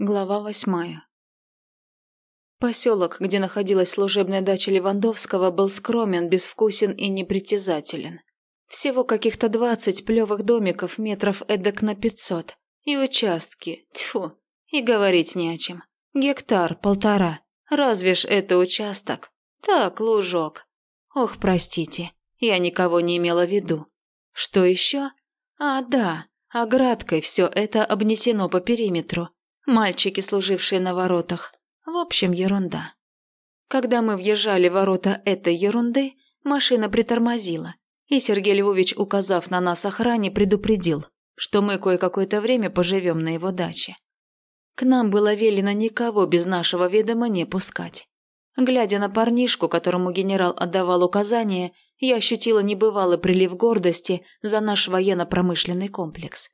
Глава восьмая. Поселок, где находилась служебная дача Левандовского, был скромен, безвкусен и непритязателен. Всего каких-то двадцать плевых домиков метров эдак на пятьсот. И участки, тьфу, и говорить не о чем. Гектар, полтора. Разве ж это участок? Так, лужок. Ох, простите, я никого не имела в виду. Что еще? А, да, оградкой все это обнесено по периметру мальчики, служившие на воротах. В общем, ерунда. Когда мы въезжали в ворота этой ерунды, машина притормозила, и Сергей Львович, указав на нас охране, предупредил, что мы кое-какое-то время поживем на его даче. К нам было велено никого без нашего ведома не пускать. Глядя на парнишку, которому генерал отдавал указания, я ощутила небывалый прилив гордости за наш военно-промышленный комплекс.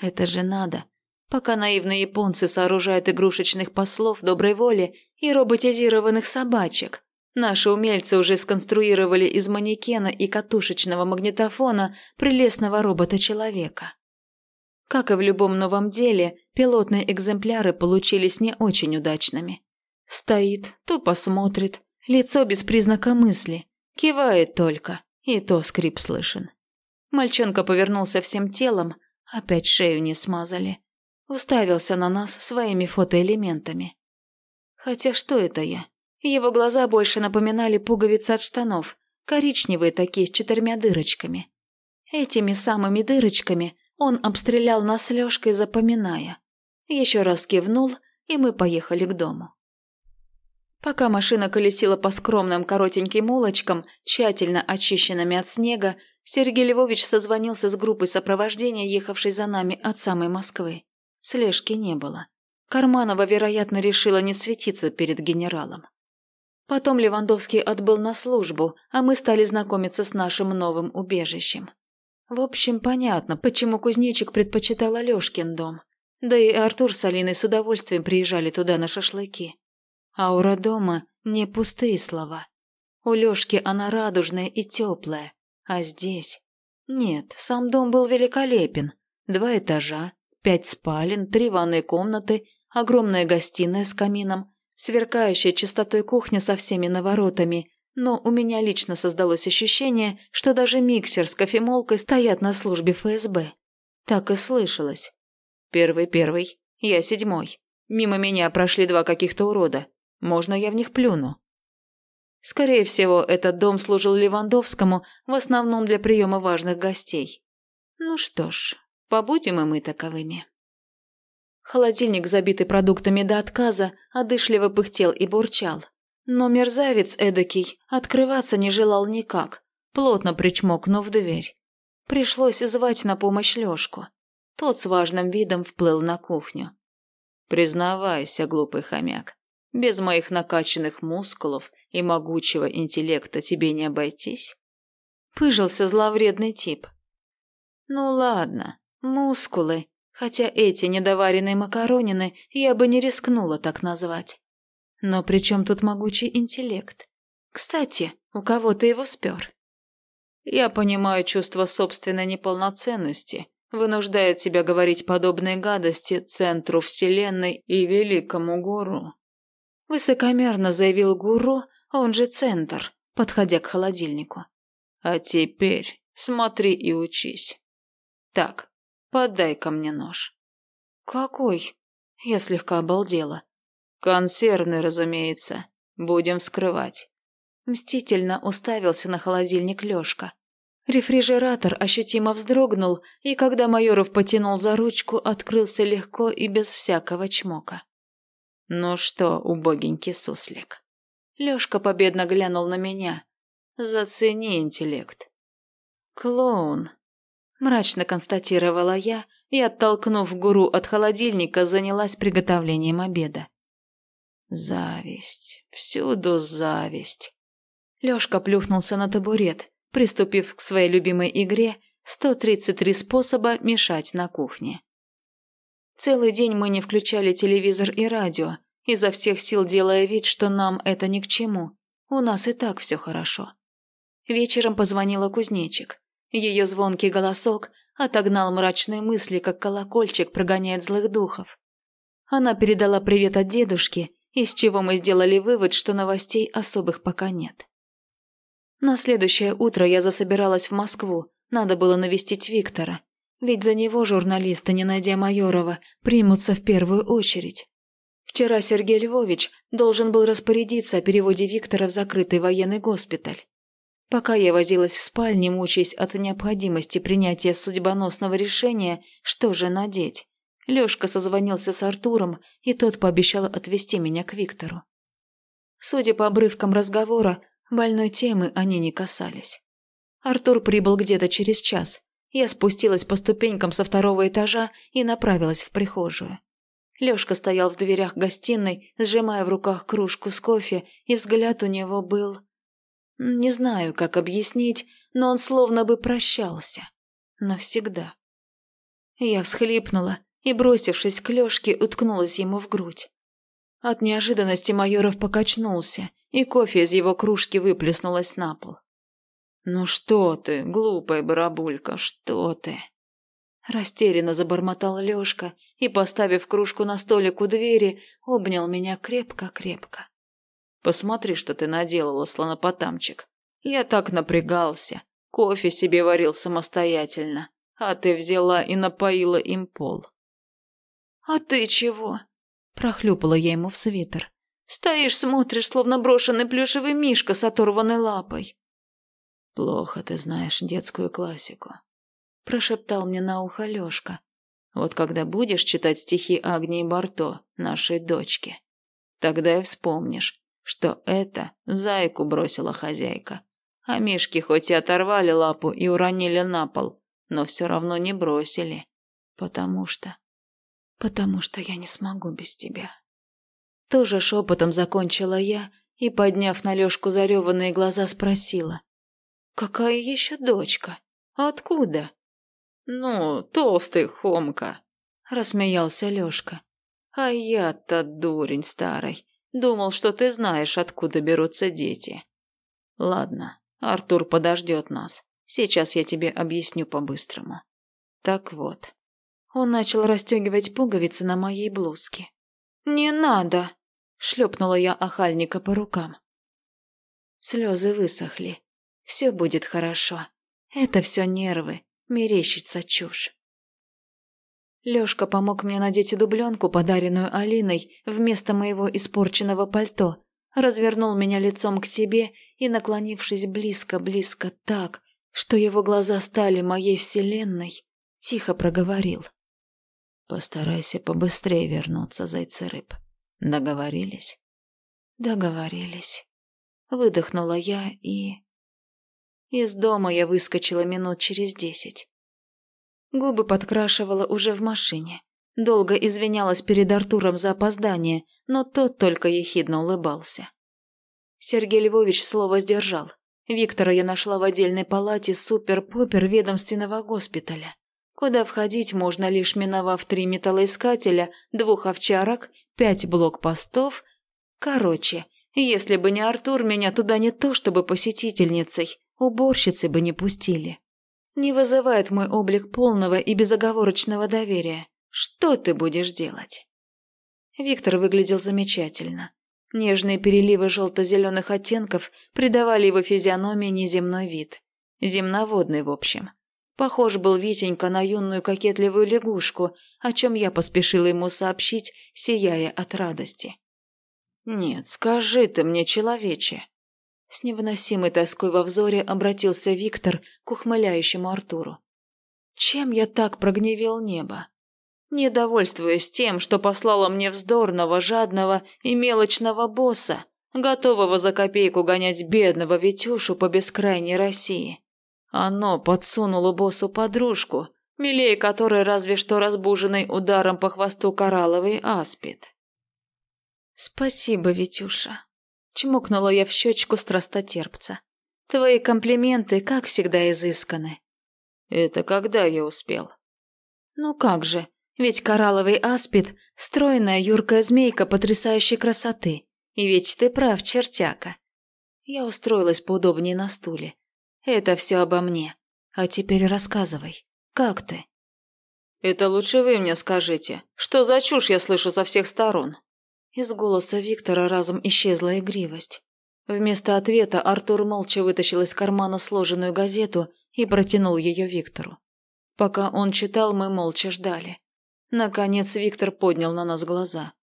Это же надо Пока наивные японцы сооружают игрушечных послов доброй воли и роботизированных собачек, наши умельцы уже сконструировали из манекена и катушечного магнитофона прелестного робота-человека. Как и в любом новом деле, пилотные экземпляры получились не очень удачными. Стоит, тупо смотрит, лицо без признака мысли, кивает только, и то скрип слышен. Мальчонка повернулся всем телом, опять шею не смазали уставился на нас своими фотоэлементами. Хотя что это я? Его глаза больше напоминали пуговицы от штанов, коричневые такие с четырьмя дырочками. Этими самыми дырочками он обстрелял нас Лёшкой, запоминая. Еще раз кивнул, и мы поехали к дому. Пока машина колесила по скромным коротеньким улочкам, тщательно очищенными от снега, Сергей Львович созвонился с группой сопровождения, ехавшей за нами от самой Москвы. Слежки не было. Карманова, вероятно, решила не светиться перед генералом. Потом Левандовский отбыл на службу, а мы стали знакомиться с нашим новым убежищем. В общем, понятно, почему кузнечик предпочитал Алешкин дом. Да и Артур с Алиной с удовольствием приезжали туда на шашлыки. Аура дома – не пустые слова. У Лёшки она радужная и теплая, а здесь... Нет, сам дом был великолепен. Два этажа, Пять спален, три ванные комнаты, огромная гостиная с камином, сверкающая чистотой кухня со всеми наворотами, но у меня лично создалось ощущение, что даже миксер с кофемолкой стоят на службе ФСБ. Так и слышалось. Первый-первый, я седьмой. Мимо меня прошли два каких-то урода. Можно я в них плюну? Скорее всего, этот дом служил Левандовскому в основном для приема важных гостей. Ну что ж, Побудем и мы таковыми. Холодильник, забитый продуктами до отказа, одышливо пыхтел и бурчал. Но мерзавец эдакий открываться не желал никак, плотно причмокнув дверь. Пришлось звать на помощь Лёшку. Тот с важным видом вплыл на кухню. «Признавайся, глупый хомяк, без моих накачанных мускулов и могучего интеллекта тебе не обойтись?» Пыжился зловредный тип. «Ну ладно, Мускулы, хотя эти недоваренные макаронины я бы не рискнула так назвать. Но при чем тут могучий интеллект? Кстати, у кого ты его спер? Я понимаю чувство собственной неполноценности, вынуждает тебя говорить подобные гадости центру вселенной и великому гуру. Высокомерно заявил гуру, он же центр, подходя к холодильнику. А теперь смотри и учись. Так, Подай-ка мне нож». «Какой?» Я слегка обалдела. «Консервный, разумеется. Будем вскрывать». Мстительно уставился на холодильник Лёшка. Рефрижератор ощутимо вздрогнул, и когда Майоров потянул за ручку, открылся легко и без всякого чмока. «Ну что, убогенький суслик?» Лёшка победно глянул на меня. «Зацени интеллект». «Клоун», Мрачно констатировала я и, оттолкнув гуру от холодильника, занялась приготовлением обеда. Зависть. Всюду зависть. Лёшка плюхнулся на табурет, приступив к своей любимой игре 133 способа мешать на кухне. Целый день мы не включали телевизор и радио, изо всех сил делая вид, что нам это ни к чему. У нас и так все хорошо. Вечером позвонила кузнечик. Ее звонкий голосок отогнал мрачные мысли, как колокольчик прогоняет злых духов. Она передала привет от дедушки, из чего мы сделали вывод, что новостей особых пока нет. На следующее утро я засобиралась в Москву, надо было навестить Виктора, ведь за него журналисты, не найдя Майорова, примутся в первую очередь. Вчера Сергей Львович должен был распорядиться о переводе Виктора в закрытый военный госпиталь. Пока я возилась в спальне, мучаясь от необходимости принятия судьбоносного решения, что же надеть, Лёшка созвонился с Артуром, и тот пообещал отвезти меня к Виктору. Судя по обрывкам разговора, больной темы они не касались. Артур прибыл где-то через час. Я спустилась по ступенькам со второго этажа и направилась в прихожую. Лёшка стоял в дверях гостиной, сжимая в руках кружку с кофе, и взгляд у него был... Не знаю, как объяснить, но он словно бы прощался. Навсегда. Я всхлипнула и, бросившись к Лёшке, уткнулась ему в грудь. От неожиданности Майоров покачнулся, и кофе из его кружки выплеснулось на пол. «Ну что ты, глупая барабулька, что ты?» Растерянно забормотал Лёшка и, поставив кружку на столик у двери, обнял меня крепко-крепко. «Посмотри, что ты наделала, слонопотамчик. Я так напрягался. Кофе себе варил самостоятельно, а ты взяла и напоила им пол». «А ты чего?» – прохлюпала я ему в свитер. «Стоишь, смотришь, словно брошенный плюшевый мишка с оторванной лапой». «Плохо ты знаешь детскую классику», – прошептал мне на ухо Лёшка. Вот когда будешь читать стихи Агнии Барто, нашей дочке, тогда и вспомнишь, что это зайку бросила хозяйка. А мишки хоть и оторвали лапу и уронили на пол, но все равно не бросили. Потому что... Потому что я не смогу без тебя. Тоже шепотом закончила я и, подняв на Лёшку зареванные глаза, спросила. «Какая еще дочка? Откуда?» «Ну, толстый Хомка», — рассмеялся Лёшка. «А я-то дурень старый. Думал, что ты знаешь, откуда берутся дети. Ладно, Артур подождет нас. Сейчас я тебе объясню по-быстрому. Так вот». Он начал расстегивать пуговицы на моей блузке. «Не надо!» — шлепнула я охальника по рукам. Слезы высохли. Все будет хорошо. Это все нервы мерещится чушь. Лёшка помог мне надеть дубленку, подаренную Алиной, вместо моего испорченного пальто, развернул меня лицом к себе и, наклонившись близко-близко так, что его глаза стали моей вселенной, тихо проговорил. «Постарайся побыстрее вернуться, зайцы-рыб. Договорились?» «Договорились». Выдохнула я и... Из дома я выскочила минут через десять. Губы подкрашивала уже в машине. Долго извинялась перед Артуром за опоздание, но тот только ехидно улыбался. Сергей Львович слово сдержал. Виктора я нашла в отдельной палате супер-попер ведомственного госпиталя, куда входить можно лишь миновав три металлоискателя, двух овчарок, пять блокпостов. Короче, если бы не Артур, меня туда не то чтобы посетительницей, Уборщицы бы не пустили. Не вызывает мой облик полного и безоговорочного доверия. Что ты будешь делать? Виктор выглядел замечательно. Нежные переливы желто-зеленых оттенков придавали его физиономии неземной вид. Земноводный, в общем. Похож был Витенька на юную кокетливую лягушку, о чем я поспешила ему сообщить, сияя от радости. «Нет, скажи ты мне, человече, с невыносимой тоской во взоре обратился Виктор к ухмыляющему Артуру. «Чем я так прогневил небо? Недовольствуясь тем, что послала мне вздорного, жадного и мелочного босса, готового за копейку гонять бедного Витюшу по бескрайней России. Оно подсунуло боссу подружку, милее которой разве что разбуженный ударом по хвосту коралловый аспид. «Спасибо, Витюша», Чмокнула я в щечку страстотерпца. Твои комплименты, как всегда, изысканы. Это когда я успел? Ну как же, ведь коралловый аспид – стройная юркая змейка потрясающей красоты. И ведь ты прав, чертяка. Я устроилась поудобнее на стуле. Это все обо мне. А теперь рассказывай, как ты? Это лучше вы мне скажите. Что за чушь я слышу со всех сторон?» Из голоса Виктора разом исчезла игривость. Вместо ответа Артур молча вытащил из кармана сложенную газету и протянул ее Виктору. Пока он читал, мы молча ждали. Наконец Виктор поднял на нас глаза.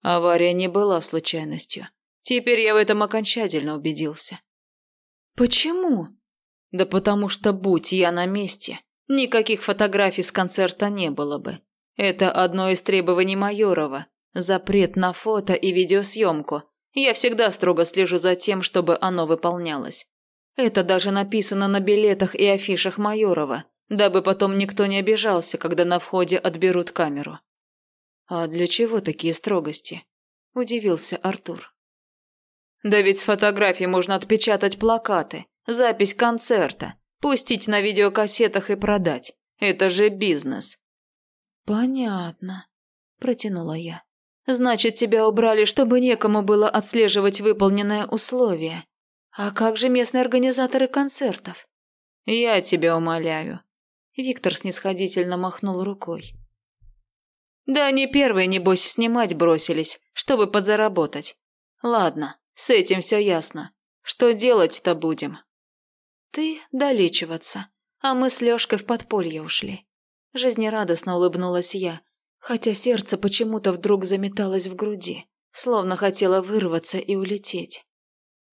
Авария не была случайностью. Теперь я в этом окончательно убедился. Почему? Да потому что, будь я на месте, никаких фотографий с концерта не было бы. Это одно из требований Майорова. Запрет на фото и видеосъемку. Я всегда строго слежу за тем, чтобы оно выполнялось. Это даже написано на билетах и афишах Майорова, дабы потом никто не обижался, когда на входе отберут камеру. А для чего такие строгости? Удивился Артур. Да ведь с фотографий можно отпечатать плакаты, запись концерта, пустить на видеокассетах и продать. Это же бизнес. Понятно, протянула я. Значит, тебя убрали, чтобы некому было отслеживать выполненное условие. А как же местные организаторы концертов? Я тебя умоляю. Виктор снисходительно махнул рукой. Да они первые, небось, снимать бросились, чтобы подзаработать. Ладно, с этим все ясно. Что делать-то будем? Ты долечиваться, а мы с Лёшкой в подполье ушли. Жизнерадостно улыбнулась я, хотя сердце почему-то вдруг заметалось в груди, словно хотело вырваться и улететь.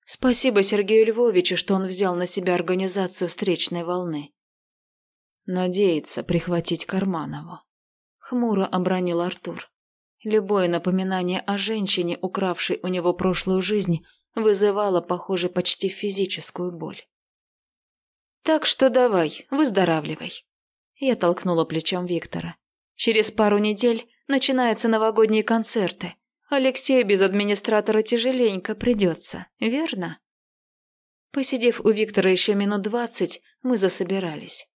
Спасибо Сергею Львовичу, что он взял на себя организацию встречной волны. Надеется прихватить Карманову. Хмуро обронил Артур. Любое напоминание о женщине, укравшей у него прошлую жизнь, вызывало, похоже, почти физическую боль. «Так что давай, выздоравливай». Я толкнула плечом Виктора. Через пару недель начинаются новогодние концерты. Алексею без администратора тяжеленько придется, верно? Посидев у Виктора еще минут двадцать, мы засобирались.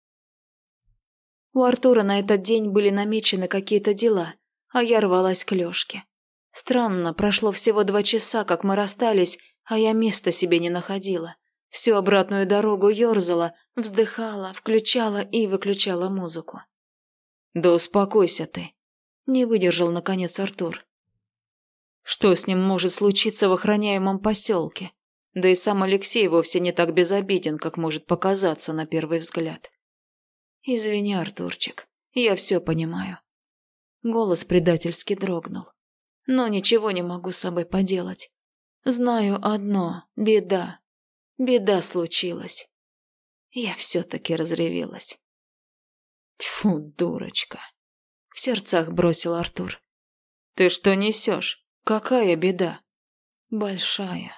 У Артура на этот день были намечены какие-то дела, а я рвалась к Лёшке. Странно, прошло всего два часа, как мы расстались, а я места себе не находила. Всю обратную дорогу ёрзала, вздыхала, включала и выключала музыку. «Да успокойся ты», — не выдержал наконец Артур. «Что с ним может случиться в охраняемом поселке? Да и сам Алексей вовсе не так безобиден, как может показаться на первый взгляд». «Извини, Артурчик, я все понимаю». Голос предательски дрогнул. «Но ничего не могу с собой поделать. Знаю одно — беда. Беда случилась. Я все-таки разревелась. Тьфу, дурочка. В сердцах бросил Артур. Ты что несешь? Какая беда? Большая.